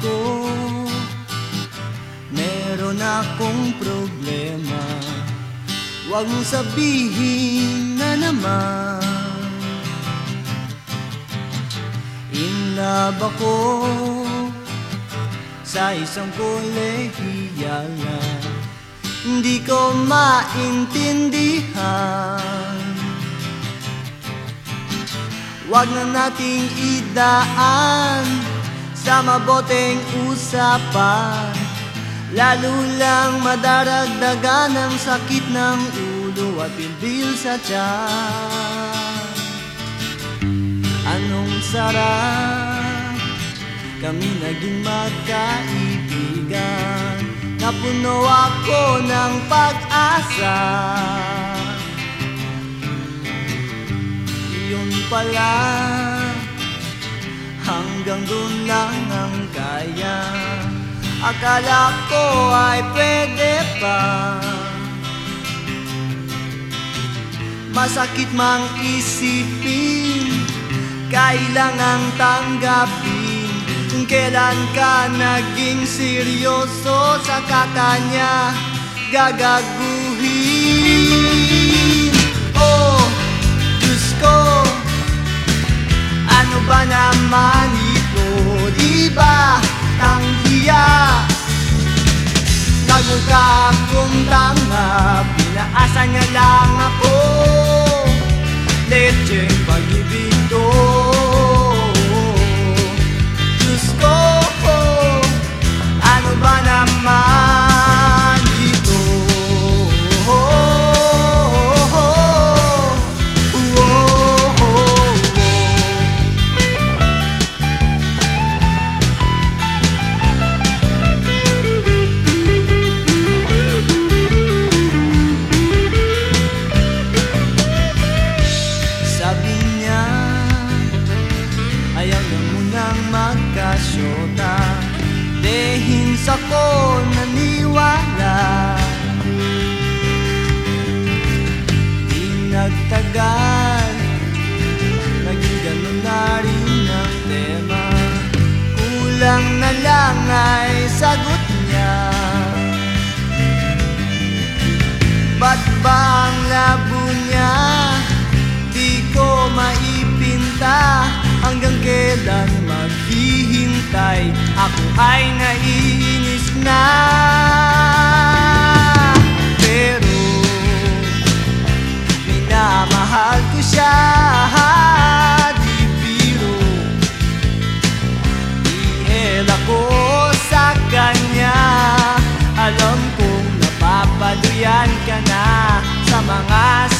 ko. Meron akong problema. Huwag mong sabihin na naman. In love ako Sa isang kolehiyal na Hindi ko maintindihan. Huwag na nating idaan Sa maboteng usapan Lalo lang madaragdagan ang sakit ng ulo At bilbil sa tiyan. Anong sarap Kami naging magkaibigan Napuno ako ng pag-asa. Yun pala Hanggang doon lang ang kaya. Akala ko ay pwede pa. Masakit mang isipin Kailangang tanggapin Kung kailan ka naging seryoso Sa kakanya gagaguhin naman ito? Di ba tanghiya? Nagmukha akong tanga Pinaasa niya lang ako Lecheng pag-ibig ko lang ay sagot niya. Ba't ba ang labo niya? Di ko maipinta. Hanggang kailan maghihintay? Ako ay naiinis na Sa